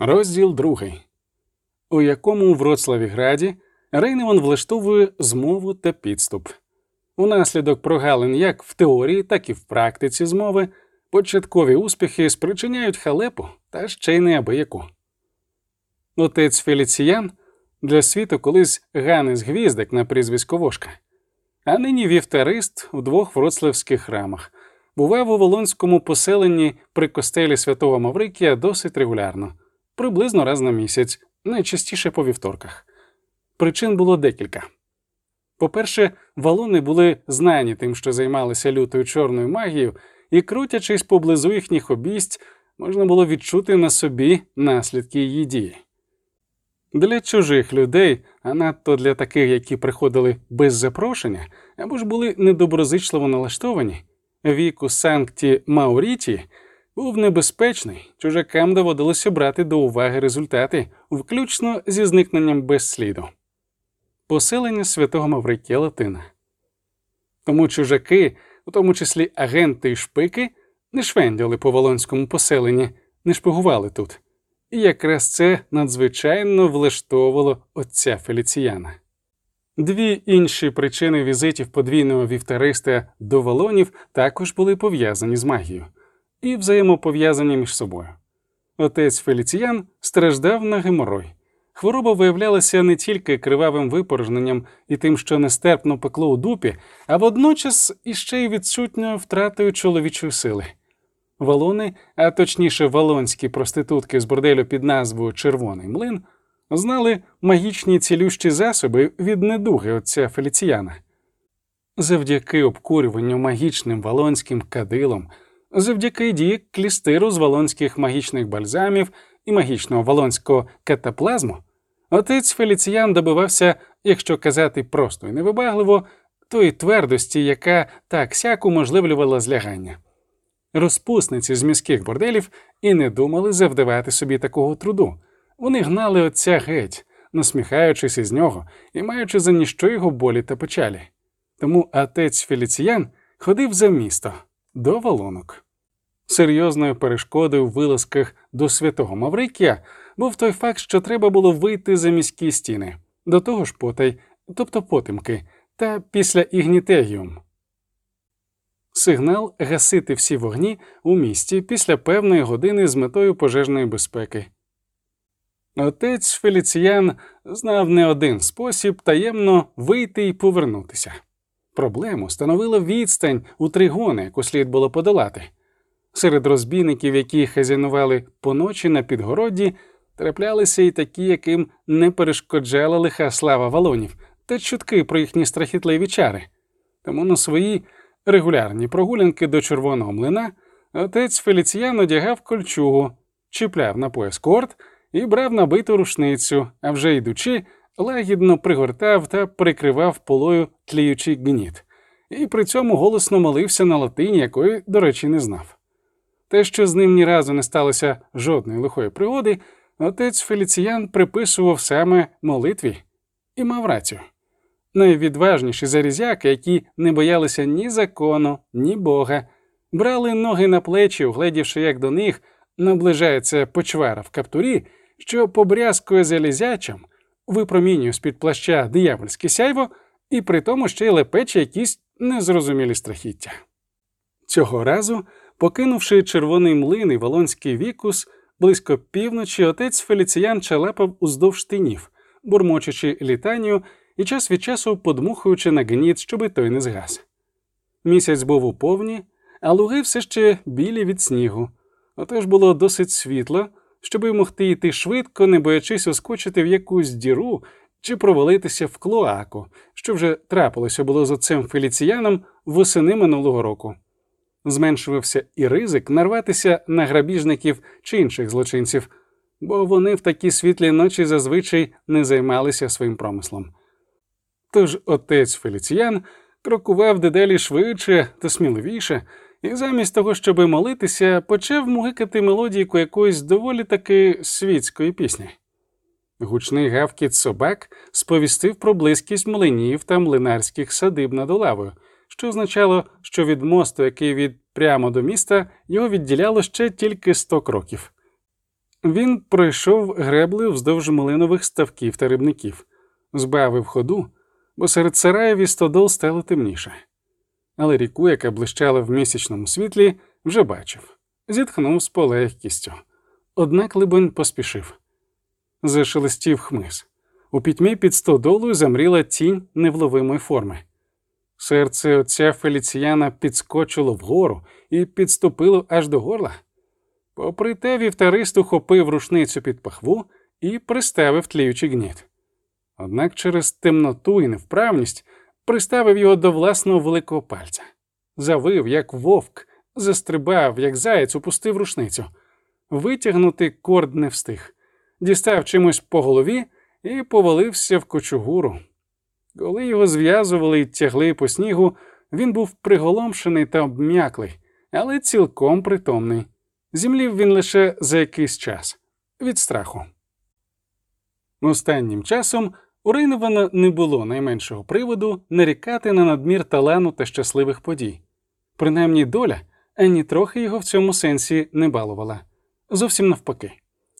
Розділ другий, у якому в Вроцлаві Граді Рейневан влаштовує змову та підступ. Унаслідок прогалин як в теорії, так і в практиці змови початкові успіхи спричиняють халепу та ще й неабияку. Отець Феліціян для світу колись Ганес Гвіздик на прізвисько Вошка, а нині вівтарист у двох вроцлавських храмах, бував у Волонському поселенні при костелі святого Маврикія досить регулярно приблизно раз на місяць, найчастіше по вівторках. Причин було декілька. По-перше, валони були знані тим, що займалися лютою чорною магією, і, крутячись поблизу їхніх обійсть, можна було відчути на собі наслідки її дії. Для чужих людей, а надто для таких, які приходили без запрошення або ж були недоброзичливо налаштовані, віку Санкті Мауріті був небезпечний, чужакам доводилося брати до уваги результати, включно зі зникненням без сліду. Поселення святого Маврикія Латина. Тому чужаки, у тому числі агенти і шпики, не швендяли по волонському поселенні, не шпигували тут. І якраз це надзвичайно влаштовувало отця Феліціяна. Дві інші причини візитів подвійного вівтариста до волонів також були пов'язані з магією і взаємопов'язані між собою. Отець Феліціян страждав на геморой. Хвороба виявлялася не тільки кривавим випорожненням і тим, що нестерпно пекло у дупі, а водночас іще й відсутньою втратою чоловічої сили. Валони, а точніше валонські проститутки з борделю під назвою Червоний млин, знали магічні цілющі засоби від недуги отця Феліціяна. Завдяки обкурюванню магічним валонським кадилом завдяки дії клістиру з волонських магічних бальзамів і магічного волонського катаплазму, отець Феліціян добивався, якщо казати просто і невибагливо, тої твердості, яка так сяк уможливлювала злягання. Розпусниці з міських борделів і не думали завдавати собі такого труду. Вони гнали отця геть, насміхаючись із нього і маючи за ніщо його болі та печалі. Тому отець Феліціян ходив за місто до валонок. Серйозною перешкодою в вилазках до святого Маврикія був той факт, що треба було вийти за міські стіни, до того ж потай, тобто потемки, та після ігнітегіум. Сигнал гасити всі вогні у місті після певної години з метою пожежної безпеки. Отець Феліціян знав не один спосіб таємно вийти і повернутися. Проблему становила відстань у тригони, яку слід було подолати. Серед розбійників, які хазяйнували поночі на підгородді, траплялися і такі, яким не перешкоджала лиха слава валонів та чутки про їхні страхітливі чари. Тому на свої регулярні прогулянки до червоного млина отець Феліціян одягав кольчугу, чіпляв на пояс корт і брав набиту рушницю, а вже йдучи, лагідно пригортав та прикривав полою тліючий гніт, і при цьому голосно молився на латині, якої, до речі, не знав. Те, що з ним ні разу не сталося жодної лихої пригоди, отець Феліціян приписував саме молитві і мав рацію. Найвідважніші зарізяки, які не боялися ні закону, ні Бога, брали ноги на плечі, угледівши, як до них наближається почвара в каптурі, що побрязкує залізячим, випромінює з під плаща диявольське сяйво, і при тому ще й лепече якісь незрозумілі страхіття. Цього разу, покинувши червоний млин і волонський вікус, близько півночі отець Феліціян чалепав уздовж тинів, бурмочучи літанію і час від часу подмухуючи на гніт, щоби той не згас. Місяць був у повні, а луги все ще білі від снігу, отож було досить світло, щоби могти йти швидко, не боячись оскочити в якусь діру чи провалитися в клоаку, що вже трапилося було з отцем Феліціяном восени минулого року. Зменшувався і ризик нарватися на грабіжників чи інших злочинців, бо вони в такі світлі ночі зазвичай не займалися своїм промислом. Тож отець Феліціян крокував дедалі швидше та сміливіше, і замість того, щоби молитися, почав мугикати мелодійку якоїсь доволі таки світської пісні. Гучний гавкіт собак сповістив про близькість млинів та млинарських садиб над Олавою, що означало, що від мосту, який від прямо до міста, його відділяло ще тільки сто кроків. Він пройшов греблею вздовж малинових ставків та рибників, збавив ходу, бо серед сараїв і стодол стало темніше. Але ріку, яка блищала в місячному світлі, вже бачив, зітхнув з полегкістю. Однак либонь поспішив. Зашелестів хмиз. У пітьмі під стодолою замріла тінь невловимої форми. Серце отця Феліціяна підскочило вгору і підступило аж до горла. Попри те, вівтарист ухопив рушницю під пахву і приставив тліючий гніт. Однак через темноту і невправність приставив його до власного великого пальця. Завив, як вовк, застрибав, як заєць, упустив рушницю. Витягнути корд не встиг, дістав чимось по голові і повалився в кочугуру. Коли його зв'язували і тягли по снігу, він був приголомшений та обм'яклий, але цілком притомний. Зімлів він лише за якийсь час від страху. Останнім часом у Рейневана не було найменшого приводу нарікати на надмір талану та щасливих подій. Принаймні доля ані трохи його в цьому сенсі не балувала. Зовсім навпаки.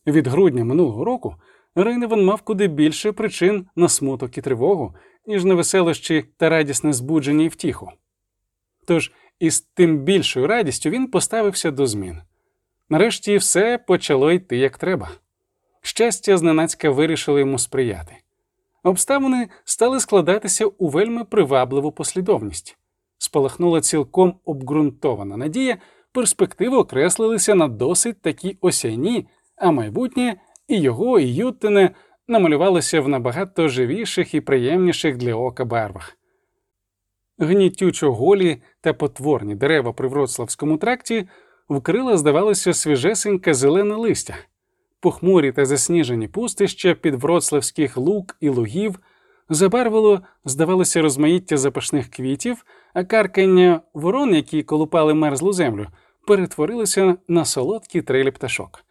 Від грудня минулого року Рейневан мав куди більше причин на смуток і тривогу, ніж на веселощі та радісне збудження і втіху. Тож із тим більшою радістю він поставився до змін. Нарешті все почало йти як треба. Щастя, зненацька вирішили йому сприяти. Обставини стали складатися у вельми привабливу послідовність. Спалахнула цілком обґрунтована надія, перспективи окреслилися на досить такі осяйні, а майбутнє і його, і Юттине намалювалося в набагато живіших і приємніших для ока барвах. Гнітючо голі та потворні дерева при Вроцлавському тракті вкрила, здавалося, свіжесеньке зелене листя, похмурі та засніжені пустища під вроцлавських лук і лугів забарвило, здавалося, розмаїття запашних квітів, а каркання ворон, які колупали мерзлу землю, перетворилися на солодкі трилі пташок.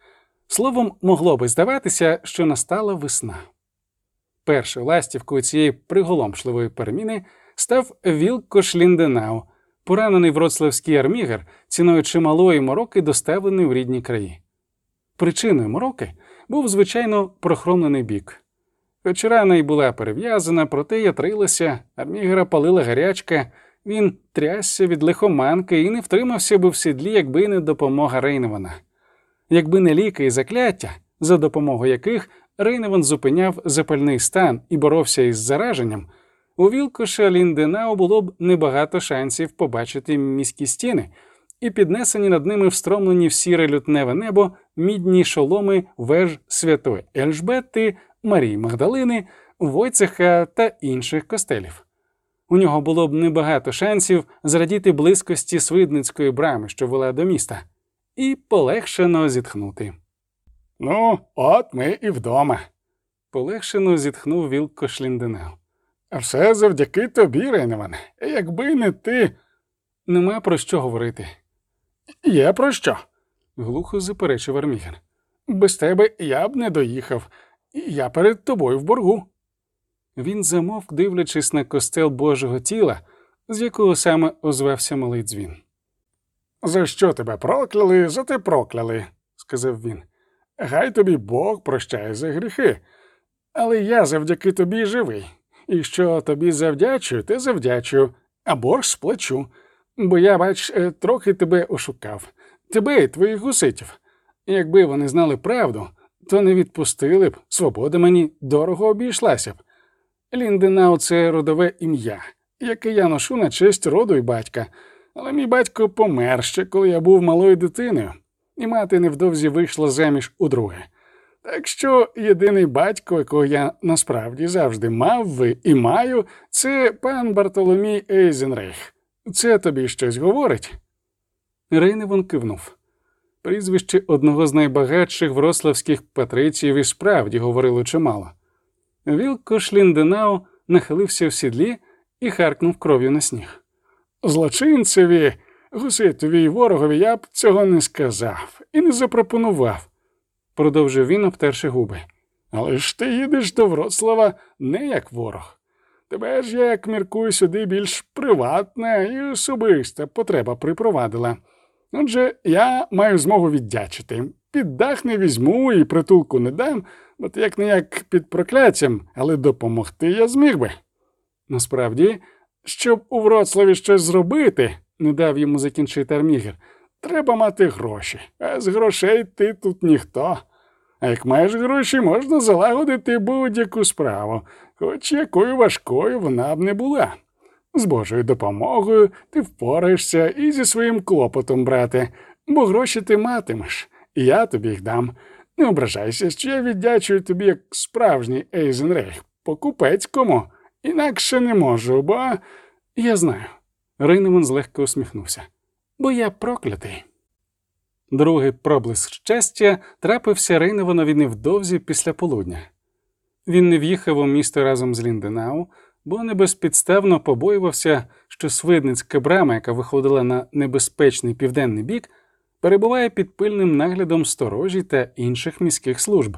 Словом, могло би здаватися, що настала весна. Першою ластівкою цієї приголомшливої переміни став Вілко Шлінденау, поранений вроцлавський армігер, ціною чималої мороки, доставлений у рідні краї. Причиною мороки був, звичайно, прохромлений бік. Хоч рана й була перев'язана, проте ятрилася, армігера палила гарячка, він трясся від лихоманки і не втримався би в сідлі, якби не допомога Рейневана. Якби не ліки і закляття, за допомогою яких Рейневан зупиняв запальний стан і боровся із зараженням, у Вілкоша Лінденау було б небагато шансів побачити міські стіни і піднесені над ними встромлені в сіре лютневе небо мідні шоломи веж святої Ельжбетти, Марії Магдалини, Войцеха та інших костелів. У нього було б небагато шансів зрадіти близькості свидницької брами, що вела до міста, і полегшено зітхнути. Ну, от ми і вдома. Полегшено зітхнув Вілко Шлінденау. А все завдяки тобі, Рейневане. Якби не ти. Нема про що говорити. Є про що? глухо заперечив Армігер. Без тебе я б не доїхав, я перед тобою в боргу. Він замовк, дивлячись на костел Божого тіла, з якого саме озвався малий дзвін. За що тебе прокляли, за те прокляли, сказав він. Гай тобі Бог прощає за гріхи, але я завдяки тобі живий. І що тобі завдячую, те завдячую, а борг сплачу. Бо я, бач, е, трохи тебе ошукав, тебе і твоїх гуситів. Якби вони знали правду, то не відпустили б, свобода мені дорого обійшлася б. Лінденау це родове ім'я, яке я ношу на честь роду і батька, але мій батько помер ще, коли я був малою дитиною, і мати невдовзі вийшла заміж у друге. Так що єдиний батько, якого я насправді завжди мав ви і маю, це пан Бартоломій Ейзенрейх. Це тобі щось говорить? Рейневон кивнув. Прізвище одного з найбагатших врославських патриціїв і справді говорило чимало. Вілко Шлінденау нахилився в сідлі і харкнув кров'ю на сніг. Злочинцеві, гуситові й ворогові я б цього не сказав і не запропонував, продовжив він, обтерши губи. Але ж ти їдеш до Вроцлава не як ворог. Тебе ж, як міркую, сюди більш приватна і особиста потреба припровадила. Отже, я маю змогу віддячити. під дах не візьму і притулку не дам, от як не як під прокляттям, але допомогти я зміг би. Насправді, щоб у Вроцлаві щось зробити, не дав йому закінчити армігер, треба мати гроші, а з грошей ти тут ніхто. Як маєш гроші, можна залагодити будь-яку справу, хоч якою важкою вона б не була. З Божою допомогою ти впораєшся і зі своїм клопотом, брате, бо гроші ти матимеш, і я тобі їх дам. Не ображайся, що я віддячую тобі як справжній Ейзенрейх, покупецькому, інакше не можу, бо я знаю. Рейнеман злегка усміхнувся. Бо я проклятий. Другий проблиск щастя трапився Рейневанові невдовзі після полудня. Він не в'їхав у місто разом з Лінденау, бо небезпідставно побоювався, що свидницька брама, яка виходила на небезпечний південний бік, перебуває під пильним наглядом сторожі та інших міських служб.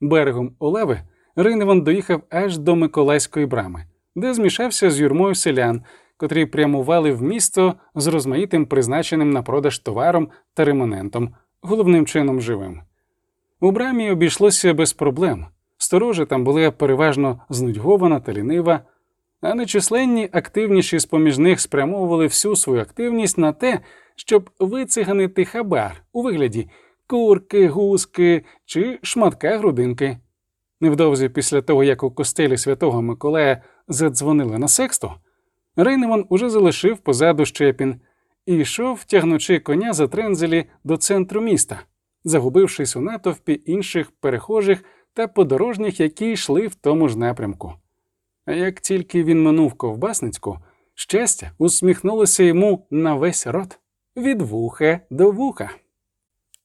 Берегом Олеви Рейневан доїхав аж до Миколаївської брами, де змішався з юрмою селян, котрі прямували в місто з розмаїтим призначеним на продаж товаром та ремонентом, головним чином живим. У брамі обійшлося без проблем. Сторожа там була переважно знудьгована та лінива, а нечисленні активніші з поміж них спрямовували всю свою активність на те, щоб вициганити хабар у вигляді курки, гуски чи шматка грудинки. Невдовзі після того, як у костелі святого Миколая задзвонили на сексту, Рейнеман уже залишив позаду щепін і йшов, тягнучи коня за трензелі до центру міста, загубившись у натовпі інших перехожих та подорожніх, які йшли в тому ж напрямку. А як тільки він минув ковбасницьку, щастя усміхнулося йому на весь рот від вуха до вуха.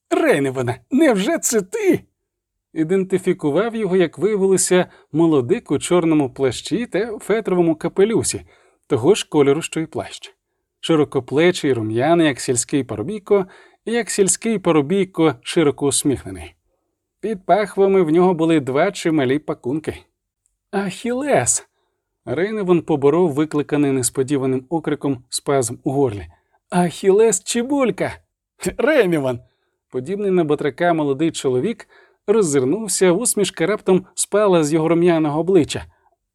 Рейневане, невже це ти? Ідентифікував його, як виявилося, молодик у чорному плащі та фетровому капелюсі, того ж кольору, що й плащ. Широкоплечий, рум'яний, як сільський парубійко, і як сільський парубійко широко усміхнений. Під пахвами в нього були два чималі пакунки. Ахілес. Рейневан поборов викликаний несподіваним окриком спазм у горлі. Ахілес Чебулька. Рейневан. Подібний на батрака молодий чоловік роззирнувся, усмішка раптом спала з його рум'яного обличчя.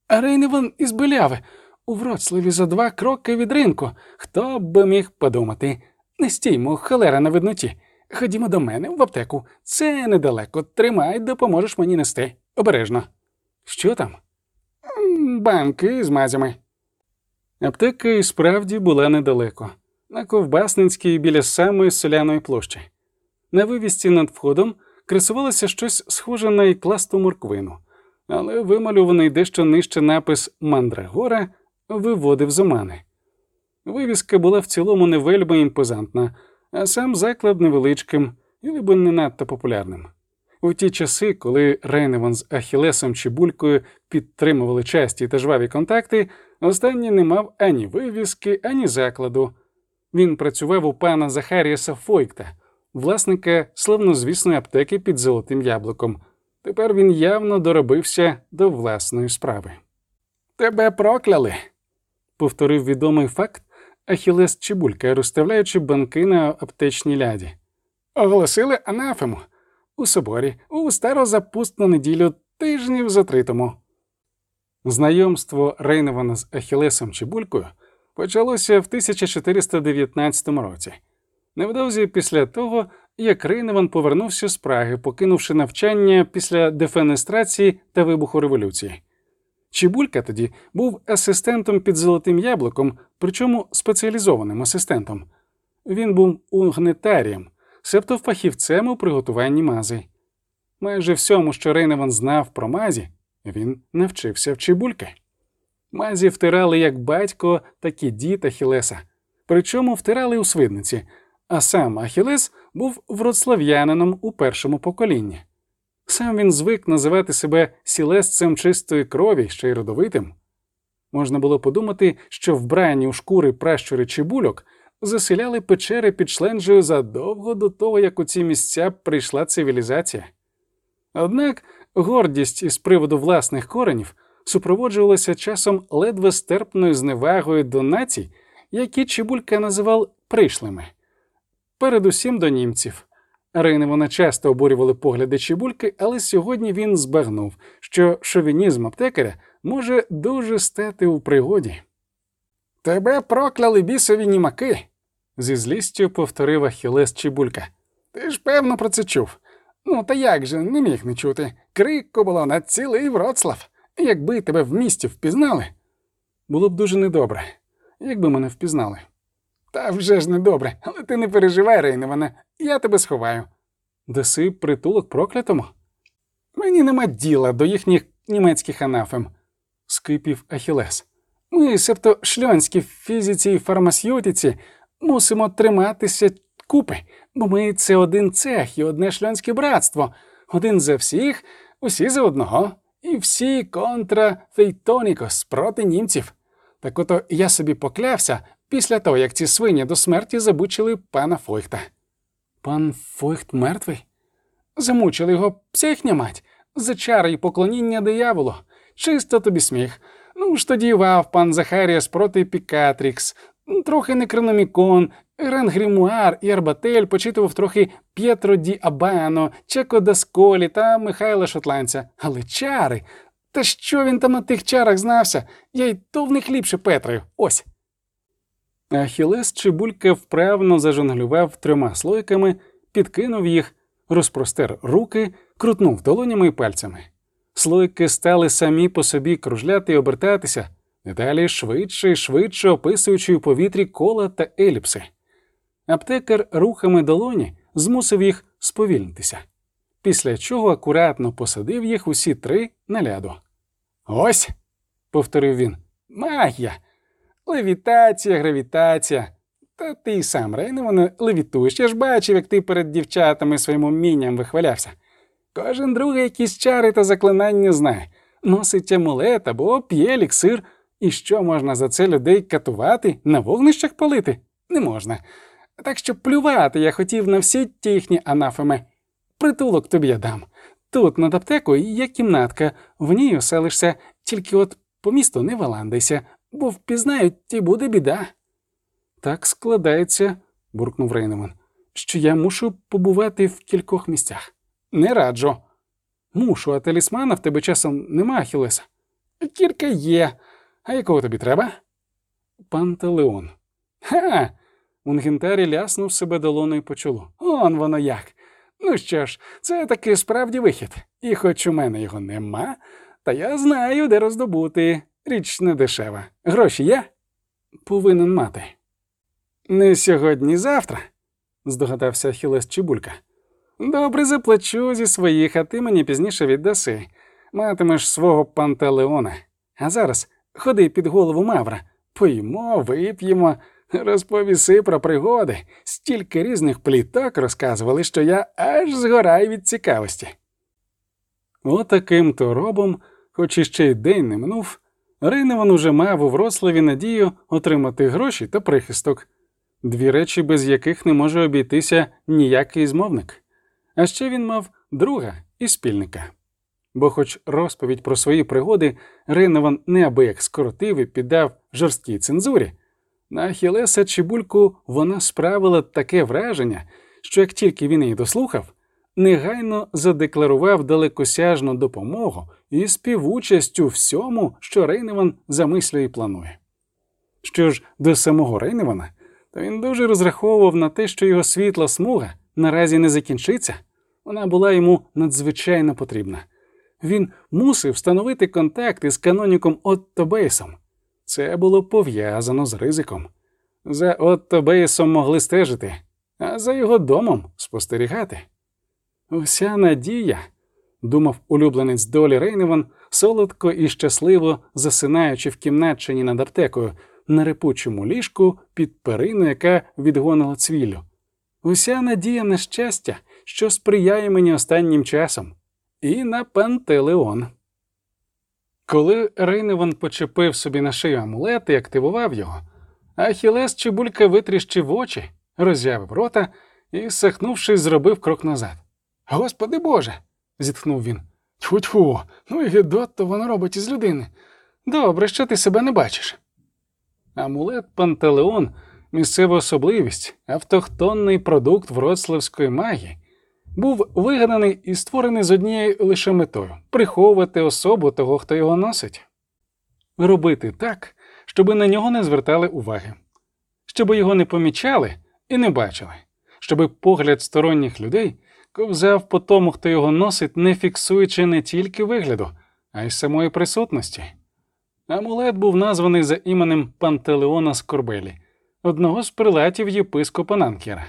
Рейневан із Беляви, у Вроцлаві за два кроки від ринку. Хто би міг подумати? Не стіймо, холера на видноті. Ходімо до мене в аптеку. Це недалеко. Тримай, допоможеш мені нести. Обережно. Що там? Банки з мазями. Аптека і справді була недалеко, на Ковбасницькій біля самої соляної площі. На вивісці над входом красувалося щось схоже на ікласту морквину, але вималюваний дещо нижче напис Мандрагора виводив з омани. Вивіска була в цілому не вельми імпозантна, а сам заклад невеличким і ніби не надто популярним. У ті часи, коли Рейневан з Ахілесом чи Булькою підтримували часті та жваві контакти, останній не мав ані вивіски, ані закладу. Він працював у пана Захаріаса Фойкта, власника славнозвісної аптеки під золотим яблуком. Тепер він явно доробився до власної справи. Тебе прокляли, повторив відомий факт Ахілес Чебулька, розставляючи банки на аптечній ляді. Оголосили анафему у соборі у старозапустну неділю тижнів за три тому. Знайомство Рейневана з Ахілесом Чебулькою почалося в 1419 році, невдовзі після того, як Рейневан повернувся з Праги, покинувши навчання після дефенестрації та вибуху революції. Чебулька тоді був асистентом під золотим яблуком, причому спеціалізованим асистентом. Він був угнетарієм, себто фахівцем у приготуванні мази. Майже всьому, що Рейневан знав про мазі, він навчився в Чебульки. Мазі втирали як батько, так і дід Ахілеса, причому втирали у свидниці, а сам Ахілес був вроцлав'янином у першому поколінні. Сам він звик називати себе сілесцем чистої крові, ще й родовитим. Можна було подумати, що вбрані у шкури пращури чи бульок заселяли печери під шленджею задовго до того, як у ці місця прийшла цивілізація. Однак гордість із приводу власних коренів супроводжувалася часом ледве стерпною зневагою до націй, які Чебулька називав прийшлими, передусім до німців. Рейневана часто обурювали погляди Чебульки, але сьогодні він збагнув, що шовінізм аптекаря може дуже стати у пригоді. Тебе прокляли бісові німаки. зі злістю повторив Ахілес Чебулька. Ти ж певно про це чув. Ну, та як же не міг не чути. Крикко було на цілий Вроцлав. Якби тебе в місті впізнали, Було б дуже недобре, якби мене впізнали. Та вже ж недобре, але ти не переживай, Рейневане, я тебе сховаю. Даси притулок проклятому? Мені нема діла до їхніх німецьких анафем. скипів Ахілес. Ми, себто шльонські фізиці і фармасютиці, мусимо триматися купи, бо ми це один цех і одне шльонське братство, один за всіх, усі за одного, і всі контра фейтонікос проти німців. Так ото я собі поклявся після того, як ці свині до смерті забучили пана Фойхта. Пан Фойхт мертвий? Замучили його психня мать, за чари й поклоніння дияволу. Чисто тобі сміх. Ну ж тоді вав пан Захаріас проти Пікатрікс, трохи Некрономікон, Рен Грімуар і Арбатель почитував трохи П'єтро Ді Абано, Чеко Дасколі та Михайла Шотландця. Але чари. Та що він там на тих чарах знався? Я й то в них ліпше Петрою. Ось. Ахілес Чебулька вправно зажонглював трьома слойками, підкинув їх, розпростер руки, крутнув долонями і пальцями. Слойки стали самі по собі кружляти і обертатися, дедалі швидше і швидше описуючи у повітрі кола та еліпси. Аптекар рухами долоні змусив їх сповільнитися, після чого акуратно посадив їх усі три на ляду. Ось, Повторив він. магія. Левітація, гравітація. Та ти й сам, Рейневане, левітуєш. Я ж бачив, як ти перед дівчатами своїм умінням вихвалявся. Кожен другий якісь чари та заклинання знає. Носить амулет або п'є еліксир. І що можна за це людей катувати, на вогнищах палити? Не можна. Так що плювати я хотів на всі ті їхні анафеми. Притулок тобі я дам. Тут над аптекою є кімнатка, в ній оселишся, тільки от по місту не валандайся, бо впізнають і буде біда. Так складається, буркнув Рейнеман, що я мушу побувати в кількох місцях. Не раджу. Мушу, а талісмана в тебе часом нема, Ахілеса. Кілька є. А якого тобі треба? Пантелеон. Ха! Унгентарі ляснув себе долоною по чолу. Он воно як. Ну що ж, це таки справді вихід. І хоч у мене його нема, та я знаю, де роздобути. Річ не дешева. Гроші є? Повинен мати, Не сьогодні, завтра. здогадався Ахілес Чебулька. Добре заплачу зі своїх, а ти мені пізніше віддаси. Матимеш свого пантелеона. А зараз ходи під голову Мавра. Поїмо, вип'ємо, розповіси про пригоди. Стільки різних пліток розказували, що я аж згораю від цікавості. Отаким то робом, хоч іще й день не минув, Рейневан уже мав у Вроцлаві надію отримати гроші та прихисток, дві речі, без яких не може обійтися ніякий змовник. А ще він мав друга і спільника. Бо, хоч розповідь про свої пригоди Рейневан неабияк скоротив і піддав жорсткій цензурі, на Ахілеса Чебульку вона справила таке враження, що як тільки він її дослухав, негайно задекларував далекосяжну допомогу і співучасть у всьому, що Рейневан замислює і планує. Що ж до самого Рейневана, то він дуже розраховував на те, що його світла смуга наразі не закінчиться, вона була йому надзвичайно потрібна. Він мусив встановити контакт із каноніком Отто Бейсом. Це було пов'язано з ризиком. За Отто Бейсом могли стежити, а за його домом спостерігати. Уся надія, думав улюбленець долі Рейневан, солодко і щасливо засинаючи в кімнатчині над аптекою на репучому ліжку під перину, яка відгонила цвіллю. Уся надія на щастя, що сприяє мені останнім часом, і на Пантелеон. Коли Рейневан почепив собі на шию амулет і активував його, Ахілес Чебулька витріщив очі, роззявив рота і, сахнувшись, зробив крок назад. Господи Боже. зітхнув він. Тьфу-тьфу, ну і гидотто воно робить із людини. Добре, що ти себе не бачиш. Амулет Пантелеон місцева особливість, автохтонний продукт вроцлавської магії, був вигаданий і створений з однією лише метою приховувати особу того, хто його носить, робити так, щоб на нього не звертали уваги, щоб його не помічали і не бачили, щоб погляд сторонніх людей ковзав по тому, хто його носить, не фіксуючи не тільки вигляду, а й самої присутності. Амулет був названий за іменем Пантелеона Скорбелі, одного з прилатів єпископа Нанкера.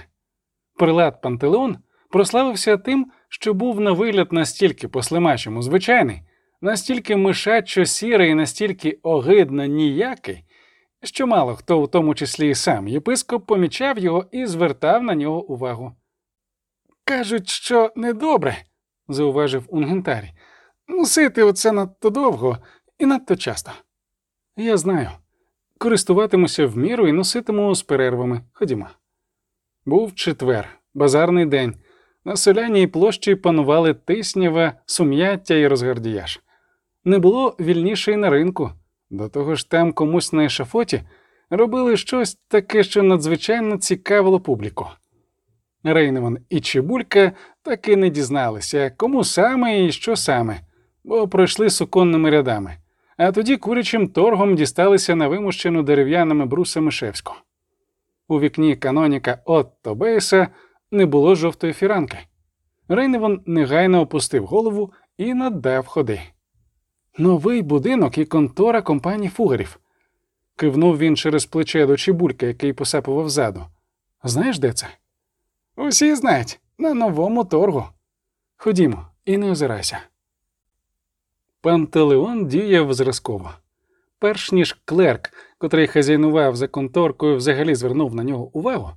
Прилат Пантелеон прославився тим, що був на вигляд настільки по-слимачому звичайний, настільки мишачо сірий і настільки огидно ніякий, що мало хто, в тому числі і сам єпископ, помічав його і звертав на нього увагу. Кажуть, що недобре, зауважив Унгентарій, носити оце надто довго і надто часто. Я знаю. Користуватимуся в міру і носитиму з перервами. Ходімо. Був четвер, базарний день. На селяній площі панували тиснява, сум'яття і розгардіяж. Не було вільніше й на ринку. До того ж, там комусь на ешафоті робили щось таке, що надзвичайно цікавило публіку. Рейневан і Чебулька таки не дізналися, кому саме і що саме, бо пройшли суконними рядами, а тоді курячим торгом дісталися на вимущену дерев'яними брусами Шевську. У вікні каноніка Отто Бейса не було жовтої фіранки. Рейневан негайно опустив голову і надав ходи. Новий будинок і контора компанії фугарів. Кивнув він через плече до Чебулька, який посапував ззаду. Знаєш, де це? Усі знають, на новому торгу. Ходімо і не озирайся. Пантелеон діяв зразково. Перш ніж клерк, котрий хазяйнував за конторкою, взагалі звернув на нього увагу,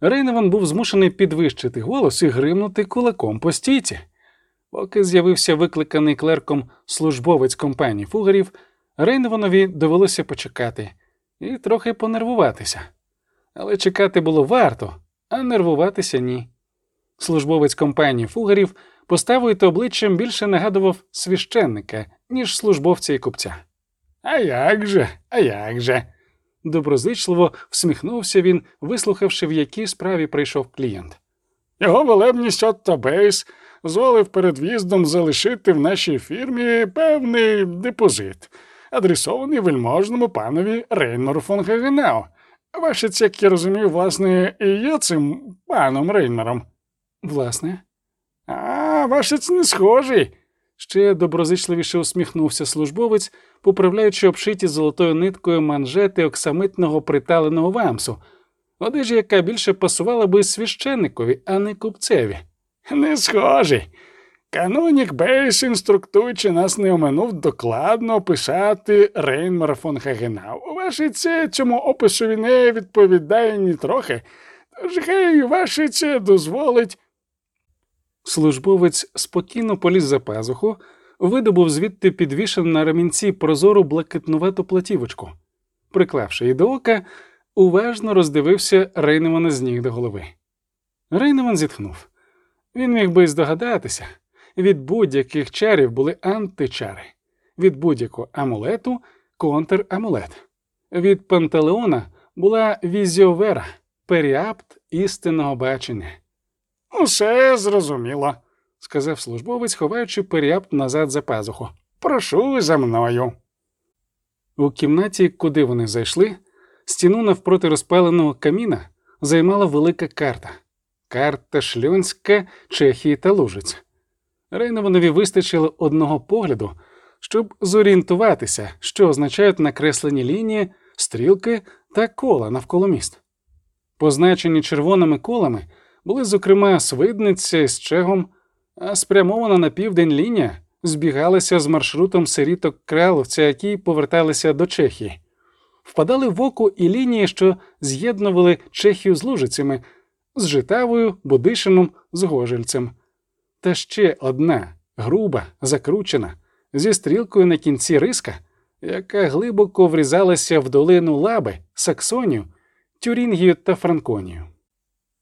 Рейневан був змушений підвищити голос і гримнути кулаком по стійці. Поки з'явився викликаний клерком службовець компанії фугарів, Рейневанові довелося почекати і трохи понервуватися. Але чекати було варто, а нервуватися ні. Службовець компанії фугарів поставою та обличчям більше нагадував священника, ніж службовця і купця. А як же, а як же? Доброзичливо всміхнувся він, вислухавши, в якій справі прийшов клієнт. Його велебність Отто Бейс зволив перед в'їздом залишити в нашій фірмі певний депозит, адресований вельможному панові Рейнмару фон Гагенау. Вашець, як я розумію, власне, і є цим паном Рейнмаром. Власне, А, вашець не схожий. ще доброзичливіше усміхнувся службовець, поправляючи обшиті золотою ниткою манжети оксамитного приталеного вамсу, одежі, яка більше пасувала би священникові, а не купцеві. Не схожий. Канонік Бейс, інструктуючи нас, не оминув докладно описати Рейнмара фон Хагенау. Вашице цьому описові не відповідає ні трохи. Тож хай вашице дозволить. Службовець спокійно поліз за пазуху, видобув звідти підвішену на ремінці прозору блакитнувату платівочку. Приклавши її до ока, уважно роздивився Рейневана з ніг до голови. Рейневан зітхнув. Він міг би здогадатися, від будь-яких чарів були античари, від будь-якого амулету контрамулет. Від Пантелеона була візіовера, періапт істинного бачення. Усе зрозуміло, сказав службовець, ховаючи періапт назад за пазуху. прошу за мною. У кімнаті, куди вони зайшли, стіну навпроти розпаленого каміна займала велика карта карта Шльонська, Чехії та Лужиць. Рейнованові вистачило одного погляду, щоб зорієнтуватися, що означають накреслені лінії, стрілки та кола навколо міст. Позначені червоними колами були, зокрема, Свидниця з Чегом, а спрямована на південь лінія збігалася з маршрутом сиріток Краловця, які поверталися до Чехії. Впадали в око і лінії, що з'єднували Чехію з Лужицями, з Житавою, Будишином, з Гожельцем. Та ще одна груба, закручена, зі стрілкою на кінці риска, яка глибоко врізалася в долину Лаби, Саксонію, Тюрінгію та Франконію.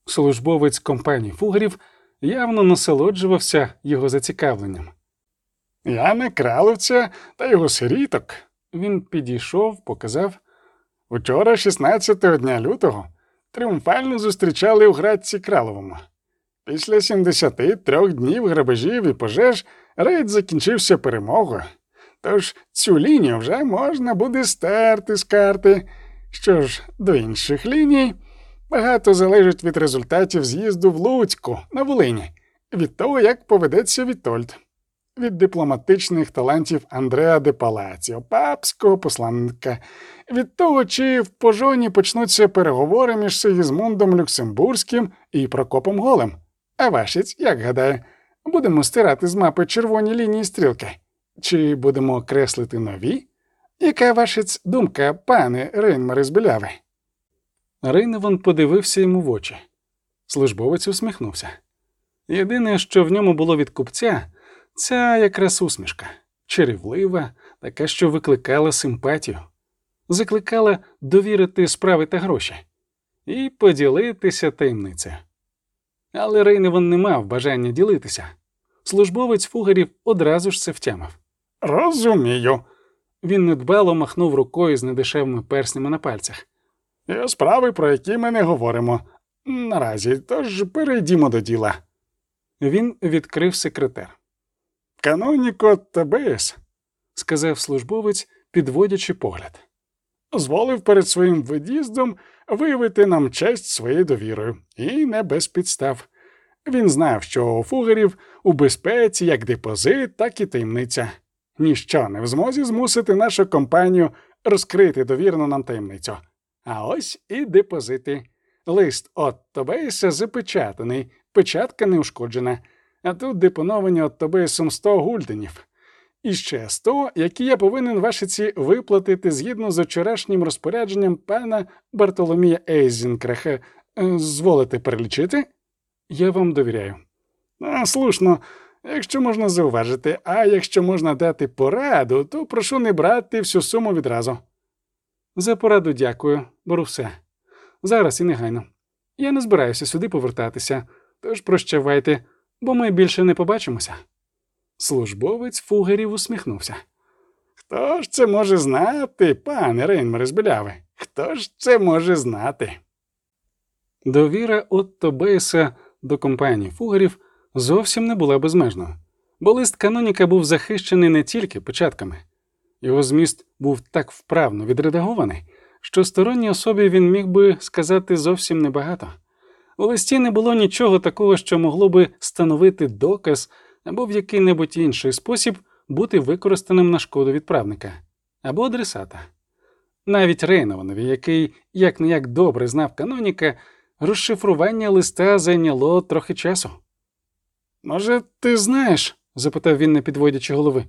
Службовець компанії фугарів явно насолоджувався його зацікавленням. Я не краловця та його сиріток. Він підійшов, показав. Учора, 16 дня лютого, тріумфально зустрічали у градці Краловому. Після 73 днів грабежів і пожеж рейд закінчився перемогою. Тож цю лінію вже можна буде стерти з карти. Що ж, до інших ліній багато залежить від результатів з'їзду в Луцьку на Волині, від того, як поведеться Вітольд, від дипломатичних талантів Андреа де Палаціо, папського посланника, від того, чи в пожоні почнуться переговори між Сигізмундом Люксембурзьким і Прокопом Голем. А вашіць, як гадає, будемо стирати з мапи червоні лінії стрілки? Чи будемо креслити нові? Яка вашіць думка, пане Рейнмаре з Біляви? Рейневан подивився йому в очі. Службовець усміхнувся. Єдине, що в ньому було від купця, ця якраз усмішка, чарівлива, така, що викликала симпатію, закликала довірити справи та гроші і поділитися таємницею. Але Рейневан не мав бажання ділитися. Службовець фугарів одразу ж це втямив. Розумію. Він недбало махнув рукою з недешевими перснями на пальцях. Є справи, про які ми не говоримо. Наразі, тож перейдімо до діла. Він відкрив секретер. Каноніко Табес сказав службовець, підводячи погляд. Зволив перед своїм від'їздом виявити нам честь своєю довірою, і не без підстав. Він знав, що у фугарів у безпеці як депозит, так і таємниця. Ніщо не в змозі змусити нашу компанію розкрити довірну нам таємницю. А ось і депозити. Лист от Тобейса запечатаний, печатка не ушкоджена, а тут депоновані от Тобейсом 100 гульденів. І ще 100, які я повинен вашиці виплатити згідно з вчорашнім розпорядженням пана Бартоломія Ейзінкреха. Е, Зволите перелічити? Я вам довіряю. А, слушно, якщо можна зауважити, а якщо можна дати пораду, то прошу не брати всю суму відразу. За пораду дякую, беру все. Зараз і негайно. Я не збираюся сюди повертатися, тож прощавайте, бо ми більше не побачимося. Службовець фугерів усміхнувся. Хто ж це може знати, пане Рейнмере з Біляви? Хто ж це може знати? Довіра Отто Бейса до компанії фугерів зовсім не була безмежною, бо лист каноніка був захищений не тільки початками. Його зміст був так вправно відредагований, що сторонній особі він міг би сказати зовсім небагато. У листі не було нічого такого, що могло би становити доказ або в який-небудь інший спосіб бути використаним на шкоду відправника або адресата. Навіть Рейнованові, який як не як добре знав каноніка, розшифрування листа зайняло трохи часу. Може, ти знаєш? запитав він, не підводячи голови,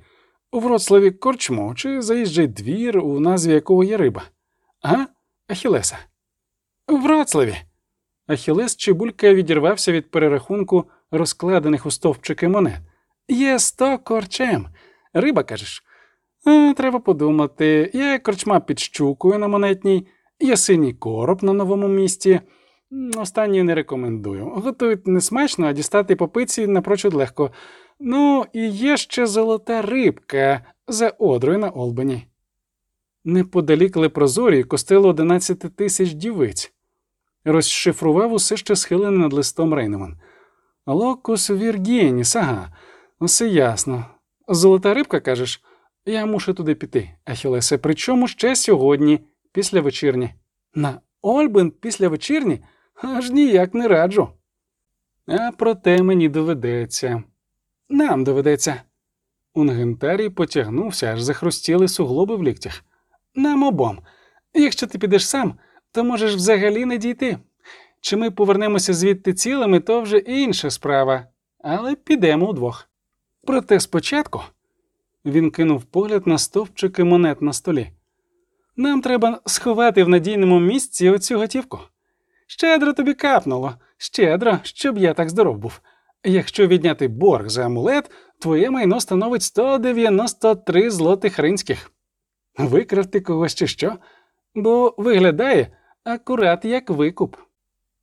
у Вроцлаві корчму чи заїжджий двір, у назві якого є риба? А? Ахілеса. У Вроцлаві. Ахілес Чебулька відірвався від перерахунку розкладених у стовпчики монет. Є сто корчем. Риба, кажеш? А, треба подумати. Є корчма під щукою на монетній, є синій короб на новому місці. М, Останнє не рекомендую. Готують не смачно, а дістати по пиці напрочуд легко. Ну, і є ще золота рибка за одрою на Олбані. Неподалік Лепрозорії костило 11 тисяч дівиць. Розшифрував усе ще схилене над листом Рейнеман. Локус Віргініс, ага, усе ясно. Золота рибка, кажеш, я мушу туди піти, Ахілесе, причому ще сьогодні, після вечірні. На Ольбен після вечірні? Аж ніяк не раджу. А проте мені доведеться. Нам доведеться. Унгентарій потягнувся, аж захрустіли суглоби в ліктях. Нам обом. Якщо ти підеш сам, то можеш взагалі не дійти. Чи ми повернемося звідти цілими, то вже інша справа, але підемо удвох. Проте спочатку він кинув погляд на стовпчики монет на столі. Нам треба сховати в надійному місці оцю готівку. Щедро тобі капнуло, щедро, щоб я так здоров був. Якщо відняти борг за амулет, твоє майно становить 193 злотих ринських. Викрав ти когось чи що? Бо виглядає акурат як викуп.